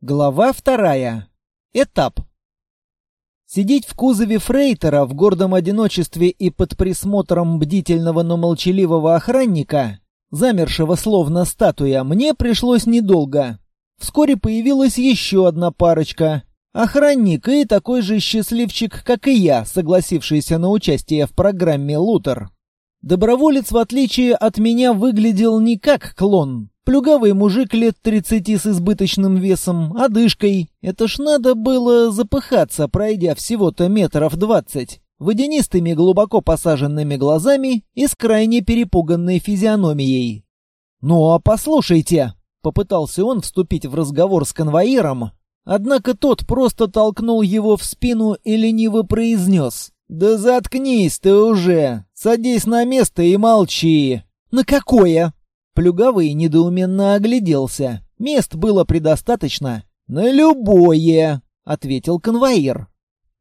Глава вторая. Этап. Сидеть в кузове фрейтера в гордом одиночестве и под присмотром бдительного, но молчаливого охранника, замершего словно статуя, мне пришлось недолго. Вскоре появилась еще одна парочка. Охранник и такой же счастливчик, как и я, согласившийся на участие в программе «Лутер». Доброволец, в отличие от меня, выглядел не как клон, Плюгавый мужик лет тридцати с избыточным весом, одышкой. Это ж надо было запыхаться, пройдя всего-то метров двадцать. Водянистыми глубоко посаженными глазами и с крайне перепуганной физиономией. «Ну а послушайте!» — попытался он вступить в разговор с конвоиром. Однако тот просто толкнул его в спину и лениво произнес. «Да заткнись ты уже! Садись на место и молчи!» «На какое?» Плюгавый недоуменно огляделся. Мест было предостаточно. «На любое!» — ответил конвоир.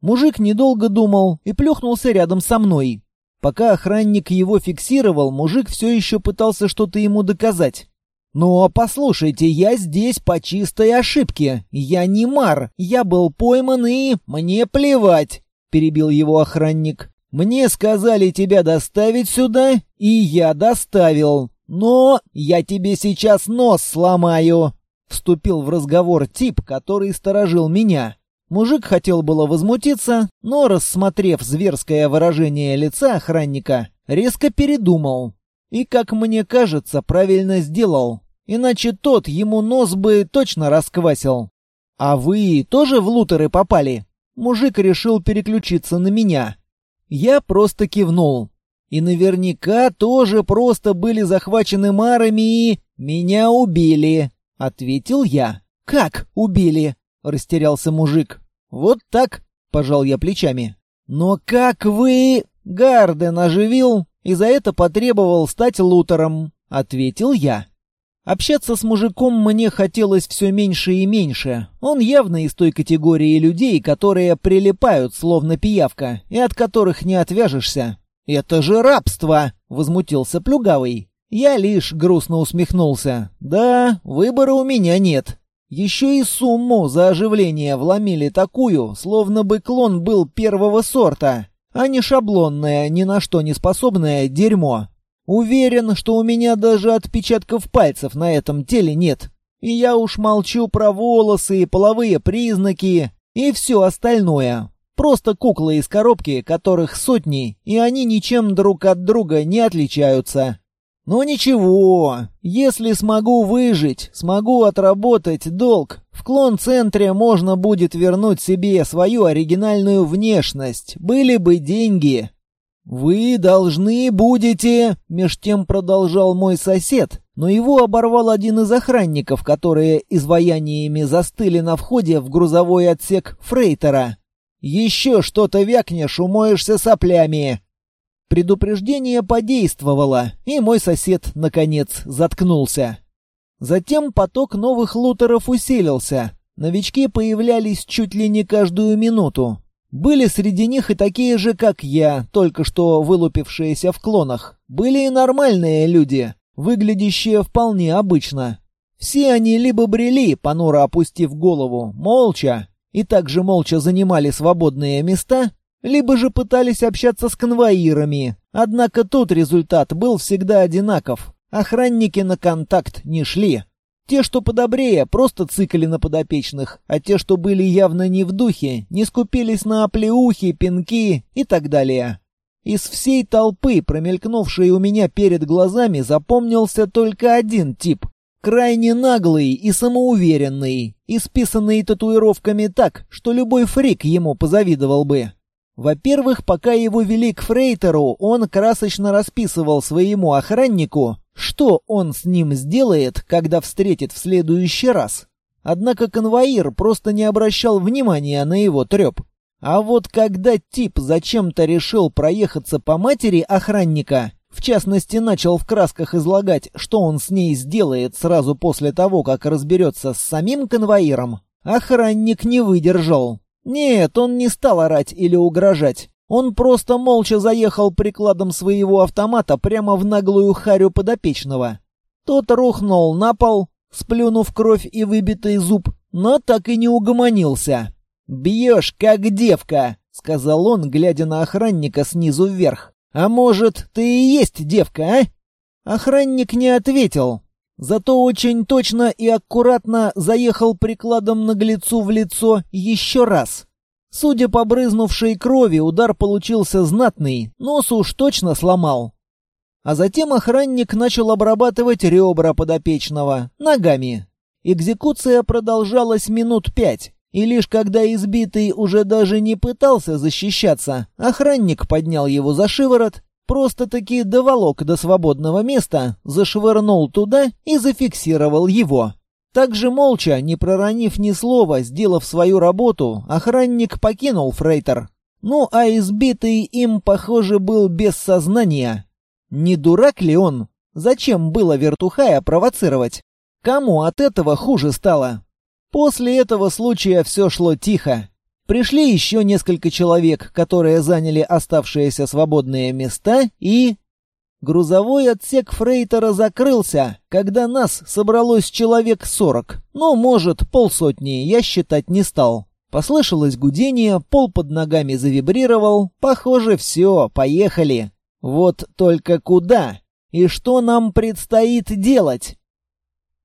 Мужик недолго думал и плюхнулся рядом со мной. Пока охранник его фиксировал, мужик все еще пытался что-то ему доказать. «Но послушайте, я здесь по чистой ошибке. Я не мар. Я был пойман и... Мне плевать!» — перебил его охранник. «Мне сказали тебя доставить сюда, и я доставил. «Но я тебе сейчас нос сломаю!» Вступил в разговор тип, который сторожил меня. Мужик хотел было возмутиться, но, рассмотрев зверское выражение лица охранника, резко передумал. И, как мне кажется, правильно сделал. Иначе тот ему нос бы точно расквасил. «А вы тоже в лутеры попали?» Мужик решил переключиться на меня. Я просто кивнул. И наверняка тоже просто были захвачены марами и... Меня убили, — ответил я. «Как убили?» — растерялся мужик. «Вот так», — пожал я плечами. «Но как вы...» «Гарден оживил и за это потребовал стать лутером», — ответил я. Общаться с мужиком мне хотелось все меньше и меньше. Он явно из той категории людей, которые прилипают, словно пиявка, и от которых не отвяжешься. «Это же рабство!» — возмутился Плюгавый. Я лишь грустно усмехнулся. «Да, выбора у меня нет. Еще и сумму за оживление вломили такую, словно бы клон был первого сорта, а не шаблонное, ни на что не способное дерьмо. Уверен, что у меня даже отпечатков пальцев на этом теле нет. И я уж молчу про волосы, половые признаки и все остальное. Просто куклы из коробки, которых сотни, и они ничем друг от друга не отличаются. Но ничего, если смогу выжить, смогу отработать долг, в клон-центре можно будет вернуть себе свою оригинальную внешность. Были бы деньги. «Вы должны будете...» — меж тем продолжал мой сосед, но его оборвал один из охранников, которые изваяниями застыли на входе в грузовой отсек фрейтера. Еще что-то вякнешь, умоешься соплями!» Предупреждение подействовало, и мой сосед, наконец, заткнулся. Затем поток новых лутеров усилился. Новички появлялись чуть ли не каждую минуту. Были среди них и такие же, как я, только что вылупившиеся в клонах. Были и нормальные люди, выглядящие вполне обычно. Все они либо брели, понуро опустив голову, молча, и также молча занимали свободные места, либо же пытались общаться с конвоирами. Однако тут результат был всегда одинаков. Охранники на контакт не шли. Те, что подобрее, просто цикали на подопечных, а те, что были явно не в духе, не скупились на оплеухи, пинки и так далее. Из всей толпы, промелькнувшей у меня перед глазами, запомнился только один тип крайне наглый и самоуверенный, исписанный татуировками так, что любой фрик ему позавидовал бы. Во-первых, пока его вели к Фрейтеру, он красочно расписывал своему охраннику, что он с ним сделает, когда встретит в следующий раз. Однако конвоир просто не обращал внимания на его треп. А вот когда тип зачем-то решил проехаться по матери охранника, в частности, начал в красках излагать, что он с ней сделает сразу после того, как разберется с самим конвоиром. Охранник не выдержал. Нет, он не стал орать или угрожать. Он просто молча заехал прикладом своего автомата прямо в наглую харю подопечного. Тот рухнул на пол, сплюнув кровь и выбитый зуб, но так и не угомонился. «Бьешь, как девка», — сказал он, глядя на охранника снизу вверх. «А может, ты и есть девка, а?» Охранник не ответил, зато очень точно и аккуратно заехал прикладом наглецу в лицо еще раз. Судя по брызнувшей крови, удар получился знатный, нос уж точно сломал. А затем охранник начал обрабатывать ребра подопечного ногами. Экзекуция продолжалась минут пять, и лишь когда избитый уже даже не пытался защищаться, охранник поднял его за шиворот, просто-таки доволок до свободного места, зашвырнул туда и зафиксировал его. Также молча, не проронив ни слова, сделав свою работу, охранник покинул фрейтер. Ну а избитый им, похоже, был без сознания. Не дурак ли он? Зачем было вертухая провоцировать? Кому от этого хуже стало? После этого случая все шло тихо. Пришли еще несколько человек, которые заняли оставшиеся свободные места, и... Грузовой отсек фрейтера закрылся, когда нас собралось человек сорок. Ну, может, полсотни, я считать не стал. Послышалось гудение, пол под ногами завибрировал. Похоже, все, поехали. Вот только куда? И что нам предстоит делать?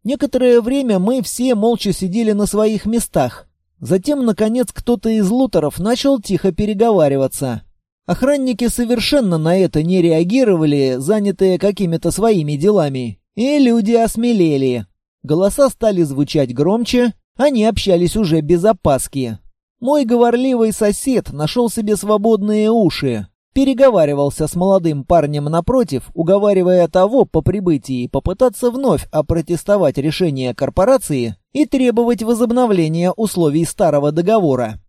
Некоторое время мы все молча сидели на своих местах. Затем, наконец, кто-то из лутеров начал тихо переговариваться. Охранники совершенно на это не реагировали, занятые какими-то своими делами. И люди осмелели. Голоса стали звучать громче, они общались уже без опаски. Мой говорливый сосед нашел себе свободные уши. Переговаривался с молодым парнем напротив, уговаривая того по прибытии попытаться вновь опротестовать решение корпорации и требовать возобновления условий старого договора.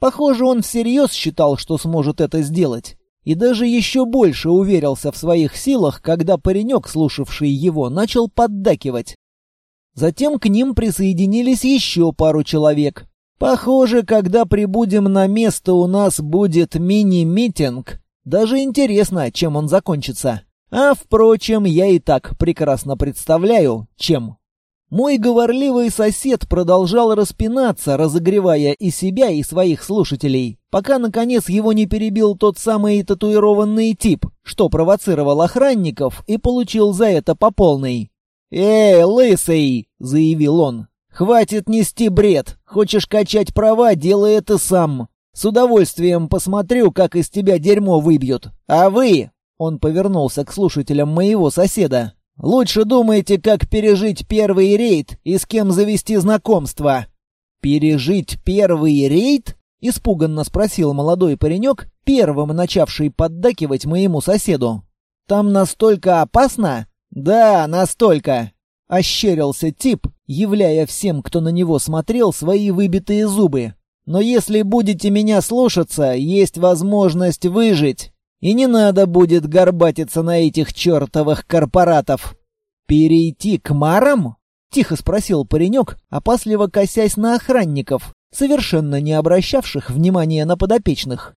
Похоже, он всерьез считал, что сможет это сделать. И даже еще больше уверился в своих силах, когда паренек, слушавший его, начал поддакивать. Затем к ним присоединились еще пару человек. Похоже, когда прибудем на место, у нас будет мини-митинг, даже интересно, чем он закончится. А, впрочем, я и так прекрасно представляю, чем. Мой говорливый сосед продолжал распинаться, разогревая и себя, и своих слушателей, пока, наконец, его не перебил тот самый татуированный тип, что провоцировал охранников и получил за это по полной. «Эй, лысый!» — заявил он. «Хватит нести бред! Хочешь качать права, делай это сам! С удовольствием посмотрю, как из тебя дерьмо выбьют. А вы...» Он повернулся к слушателям моего соседа. «Лучше думайте, как пережить первый рейд и с кем завести знакомство». «Пережить первый рейд?» — испуганно спросил молодой паренек, первым начавший поддакивать моему соседу. «Там настолько опасно?» «Да, настолько!» — ощерился тип, являя всем, кто на него смотрел, свои выбитые зубы. Но если будете меня слушаться, есть возможность выжить. И не надо будет горбатиться на этих чертовых корпоратов. Перейти к марам? Тихо спросил паренек, опасливо косясь на охранников, совершенно не обращавших внимания на подопечных.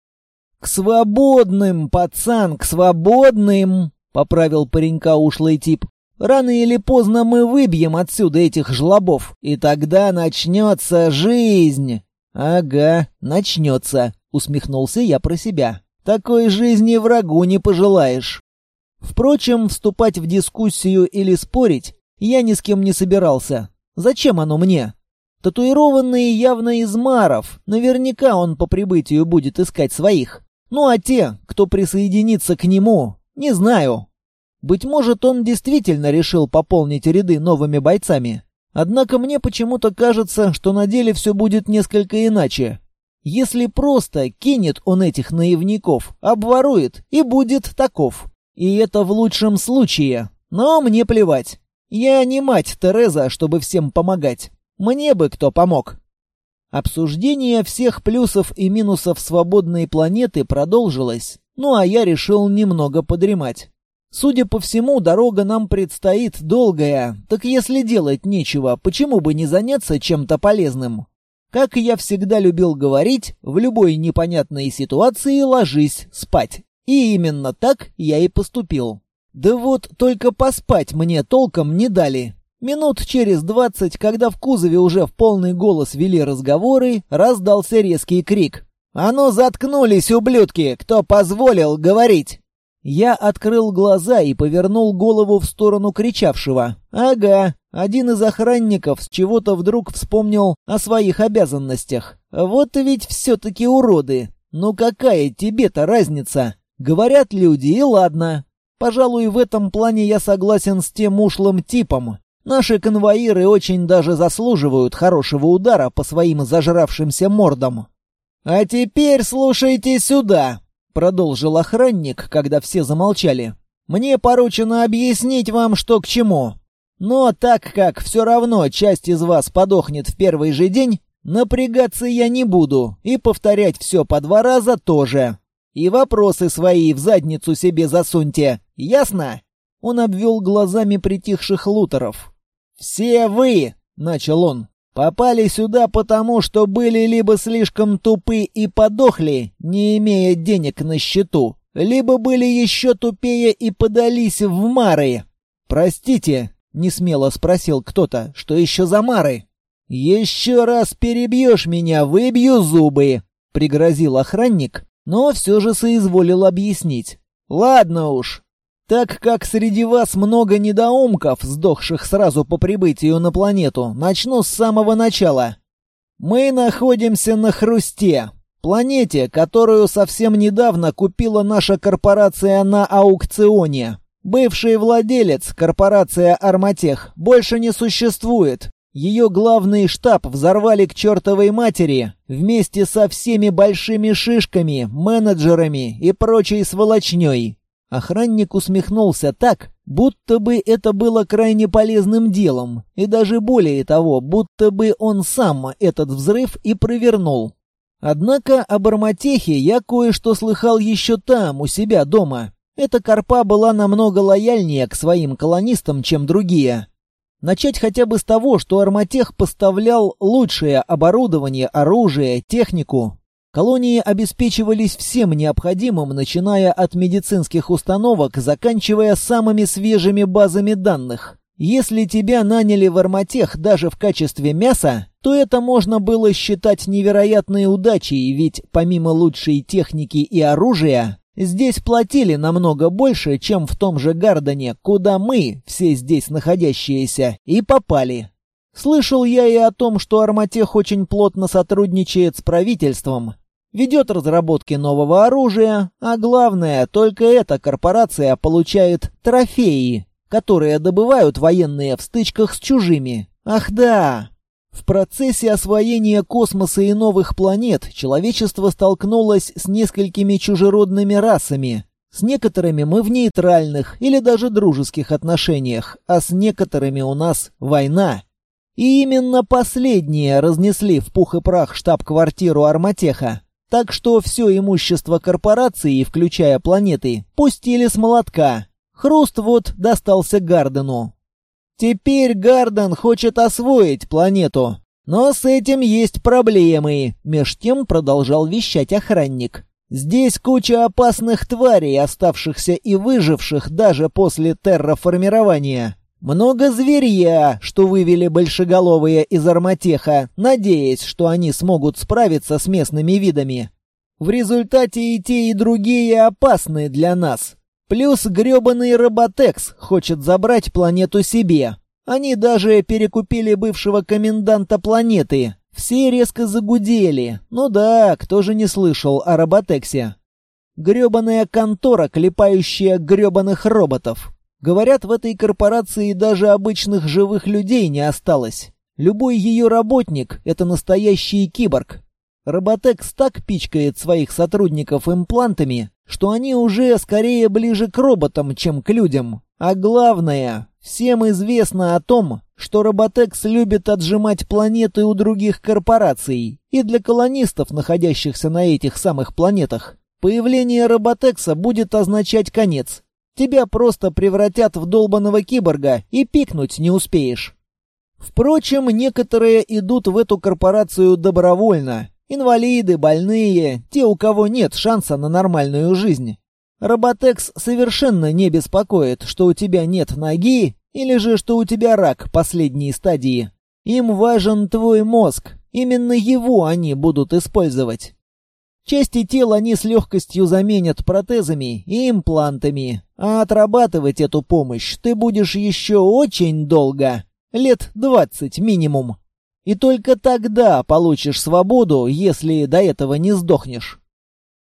«К свободным, пацан, к свободным!» — поправил паренька ушлый тип. «Рано или поздно мы выбьем отсюда этих жлобов, и тогда начнется жизнь!» «Ага, начнется», — усмехнулся я про себя. «Такой жизни врагу не пожелаешь». Впрочем, вступать в дискуссию или спорить я ни с кем не собирался. Зачем оно мне? Татуированные явно из маров, наверняка он по прибытию будет искать своих. Ну а те, кто присоединится к нему, не знаю. Быть может, он действительно решил пополнить ряды новыми бойцами. Однако мне почему-то кажется, что на деле все будет несколько иначе. Если просто кинет он этих наивников, обворует и будет таков. И это в лучшем случае. Но мне плевать. Я не мать Тереза, чтобы всем помогать. Мне бы кто помог. Обсуждение всех плюсов и минусов свободной планеты продолжилось. Ну а я решил немного подремать. Судя по всему, дорога нам предстоит долгая, так если делать нечего, почему бы не заняться чем-то полезным? Как я всегда любил говорить, в любой непонятной ситуации ложись спать. И именно так я и поступил. Да вот только поспать мне толком не дали. Минут через двадцать, когда в кузове уже в полный голос вели разговоры, раздался резкий крик. «А ну заткнулись, ублюдки! Кто позволил говорить?» Я открыл глаза и повернул голову в сторону кричавшего. «Ага, один из охранников с чего-то вдруг вспомнил о своих обязанностях. Вот ведь все-таки уроды. Ну какая тебе-то разница? Говорят люди, и ладно. Пожалуй, в этом плане я согласен с тем ушлым типом. Наши конвоиры очень даже заслуживают хорошего удара по своим зажравшимся мордам. «А теперь слушайте сюда!» — продолжил охранник, когда все замолчали. «Мне поручено объяснить вам, что к чему. Но так как все равно часть из вас подохнет в первый же день, напрягаться я не буду и повторять все по два раза тоже. И вопросы свои в задницу себе засуньте, ясно?» Он обвел глазами притихших лутеров. «Все вы!» — начал он. Попали сюда потому, что были либо слишком тупы и подохли, не имея денег на счету, либо были еще тупее и подались в мары. «Простите», — несмело спросил кто-то, — «что еще за мары?» «Еще раз перебьешь меня, выбью зубы», — пригрозил охранник, но все же соизволил объяснить. «Ладно уж, так как среди вас много недоумков, сдохших сразу по прибытию на планету, начну с самого начала. Мы находимся на Хрусте, планете, которую совсем недавно купила наша корпорация на аукционе. Бывший владелец, корпорация «Арматех», больше не существует. Ее главный штаб взорвали к чертовой матери вместе со всеми большими шишками, менеджерами и прочей сволочней. Охранник усмехнулся так, будто бы это было крайне полезным делом, и даже более того, будто бы он сам этот взрыв и провернул. Однако об Арматехе я кое-что слыхал еще там, у себя дома. Эта корпа была намного лояльнее к своим колонистам, чем другие. Начать хотя бы с того, что Арматех поставлял лучшее оборудование, оружие, технику, Колонии обеспечивались всем необходимым, начиная от медицинских установок, заканчивая самыми свежими базами данных. Если тебя наняли в Арматех даже в качестве мяса, то это можно было считать невероятной удачей, ведь помимо лучшей техники и оружия, здесь платили намного больше, чем в том же Гардене, куда мы, все здесь находящиеся, и попали. Слышал я и о том, что Арматех очень плотно сотрудничает с правительством, ведет разработки нового оружия, а главное, только эта корпорация получает трофеи, которые добывают военные в стычках с чужими. Ах да! В процессе освоения космоса и новых планет человечество столкнулось с несколькими чужеродными расами. С некоторыми мы в нейтральных или даже дружеских отношениях, а с некоторыми у нас война. И именно последние разнесли в пух и прах штаб-квартиру Арматеха. Так что все имущество корпорации, включая планеты, пустили с молотка. Хруст вот достался Гардену. Теперь Гарден хочет освоить планету. Но с этим есть проблемы, меж тем продолжал вещать охранник. Здесь куча опасных тварей, оставшихся и выживших даже после терраформирования. Много зверья, что вывели большеголовые из Арматеха, надеясь, что они смогут справиться с местными видами. В результате и те, и другие опасны для нас. Плюс грёбаный Роботекс хочет забрать планету себе. Они даже перекупили бывшего коменданта планеты. Все резко загудели. Ну да, кто же не слышал о Роботексе? Грёбаная контора, клепающая грёбаных роботов. Говорят, в этой корпорации даже обычных живых людей не осталось. Любой ее работник — это настоящий киборг. Роботекс так пичкает своих сотрудников имплантами, что они уже скорее ближе к роботам, чем к людям. А главное, всем известно о том, что Роботекс любит отжимать планеты у других корпораций, и для колонистов, находящихся на этих самых планетах, появление Роботекса будет означать конец. Тебя просто превратят в долбанного киборга и пикнуть не успеешь. Впрочем, некоторые идут в эту корпорацию добровольно. Инвалиды, больные, те, у кого нет шанса на нормальную жизнь. Роботекс совершенно не беспокоит, что у тебя нет ноги Или же, что у тебя рак последней стадии. Им важен твой мозг. Именно его они будут использовать. Части тела они с легкостью заменят протезами и имплантами, а отрабатывать эту помощь ты будешь еще очень долго, лет двадцать минимум. И только тогда получишь свободу, если до этого не сдохнешь.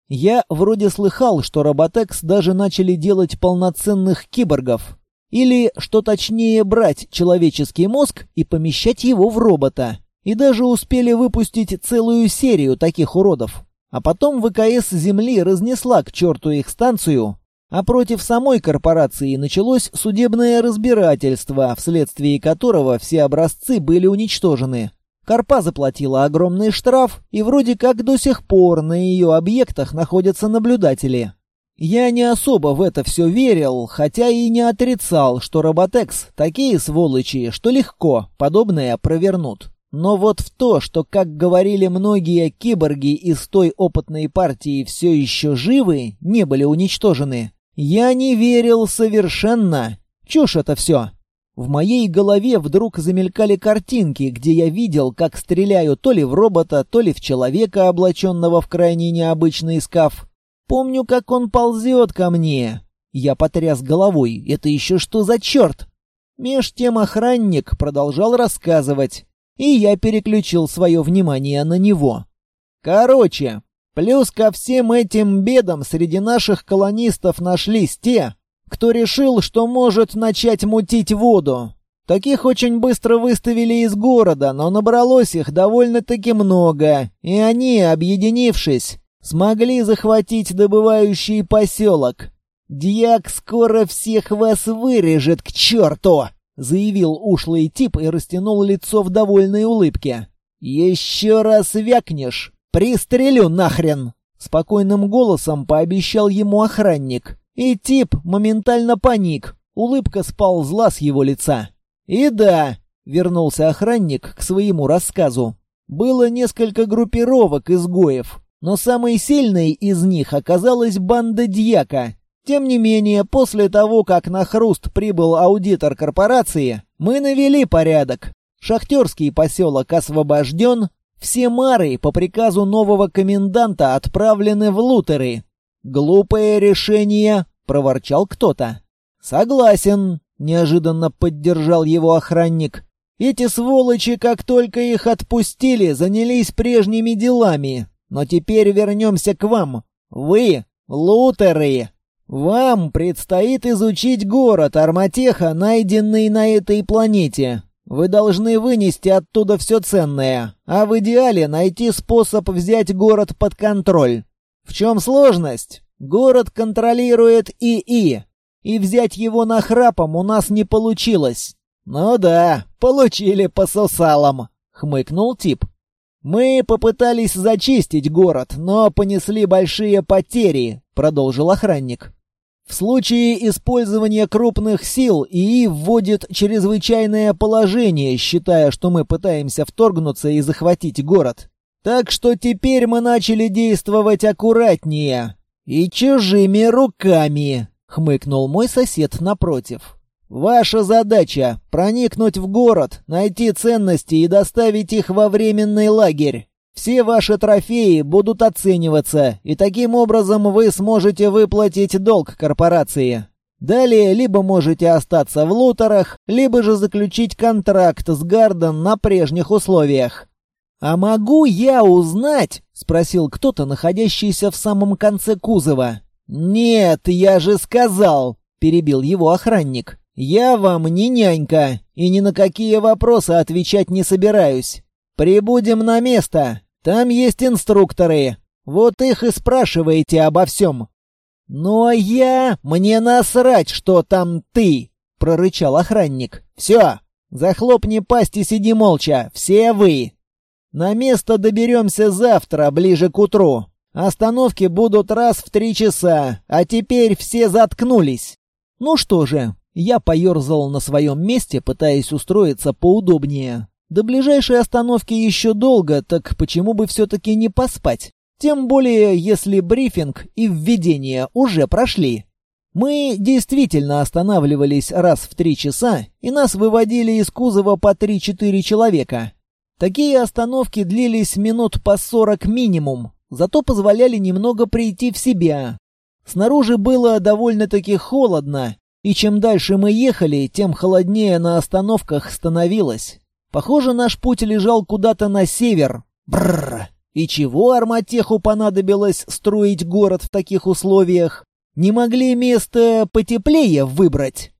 Я вроде слыхал, что Роботекс даже начали делать полноценных киборгов. Или, что точнее, брать человеческий мозг и помещать его в робота. И даже успели выпустить целую серию таких уродов. А потом ВКС Земли разнесла к черту их станцию, а против самой корпорации началось судебное разбирательство, вследствие которого все образцы были уничтожены. Корпа заплатила огромный штраф, и вроде как до сих пор на ее объектах находятся наблюдатели. Я не особо в это все верил, хотя и не отрицал, что Роботекс такие сволочи, что легко подобное провернут. Но вот в то, что, как говорили многие киборги из той опытной партии все еще живы, не были уничтожены, я не верил совершенно. Чушь это все. В моей голове вдруг замелькали картинки, где я видел, как стреляю то ли в робота, то ли в человека, облаченного в крайне необычный скаф. Помню, как он ползет ко мне. Я потряс головой. Это еще что за черт? Меж тем охранник продолжал рассказывать и я переключил свое внимание на него. Короче, плюс ко всем этим бедам среди наших колонистов нашлись те, кто решил, что может начать мутить воду. Таких очень быстро выставили из города, но набралось их довольно-таки много, и они, объединившись, смогли захватить добывающий поселок. Дьяк скоро всех вас вырежет к черту! Заявил ушлый тип и растянул лицо в довольной улыбке. «Еще раз вякнешь, пристрелю нахрен!» Спокойным голосом пообещал ему охранник. И тип моментально паник. Улыбка сползла с его лица. «И да», — вернулся охранник к своему рассказу. «Было несколько группировок изгоев, но самой сильной из них оказалась банда Дьяка, тем не менее, после того, как на хруст прибыл аудитор корпорации, мы навели порядок. Шахтерский поселок освобожден, все мары по приказу нового коменданта отправлены в лутеры. «Глупое решение», — проворчал кто-то. «Согласен», — неожиданно поддержал его охранник. «Эти сволочи, как только их отпустили, занялись прежними делами. Но теперь вернемся к вам. Вы — лутеры!» Вам предстоит изучить город Арматеха, найденный на этой планете. Вы должны вынести оттуда все ценное, а в идеале найти способ взять город под контроль. В чем сложность? Город контролирует ИИ, и взять его на храпом у нас не получилось. Ну да, получили по сусалам, хмыкнул тип. Мы попытались зачистить город, но понесли большие потери, продолжил охранник. В случае использования крупных сил ИИ вводит чрезвычайное положение, считая, что мы пытаемся вторгнуться и захватить город. Так что теперь мы начали действовать аккуратнее. И чужими руками, хмыкнул мой сосед напротив. Ваша задача — проникнуть в город, найти ценности и доставить их во временный лагерь. Все ваши трофеи будут оцениваться, и таким образом вы сможете выплатить долг корпорации. Далее либо можете остаться в лутерах, либо же заключить контракт с Гарден на прежних условиях. «А могу я узнать?» — спросил кто-то, находящийся в самом конце кузова. «Нет, я же сказал!» — перебил его охранник. «Я вам не нянька, и ни на какие вопросы отвечать не собираюсь. Прибудем на место. Там есть инструкторы. Вот их и спрашиваете обо всем». «Ну а я... Мне насрать, что там ты!» — прорычал охранник. «Все, захлопни пасть и сиди молча, все вы!» «На место доберемся завтра, ближе к утру. Остановки будут раз в три часа, а теперь все заткнулись». «Ну что же, я поерзал на своем месте, пытаясь устроиться поудобнее. До ближайшей остановки еще долго, так почему бы все-таки не поспать? Тем более, если брифинг и введение уже прошли. Мы действительно останавливались раз в три часа, и нас выводили из кузова по 3-4 человека. Такие остановки длились минут по 40 минимум, зато позволяли немного прийти в себя. Снаружи было довольно-таки холодно, и чем дальше мы ехали, тем холоднее на остановках становилось. Похоже, наш путь лежал куда-то на север. Бррр. И чего Арматеху понадобилось строить город в таких условиях? Не могли место потеплее выбрать?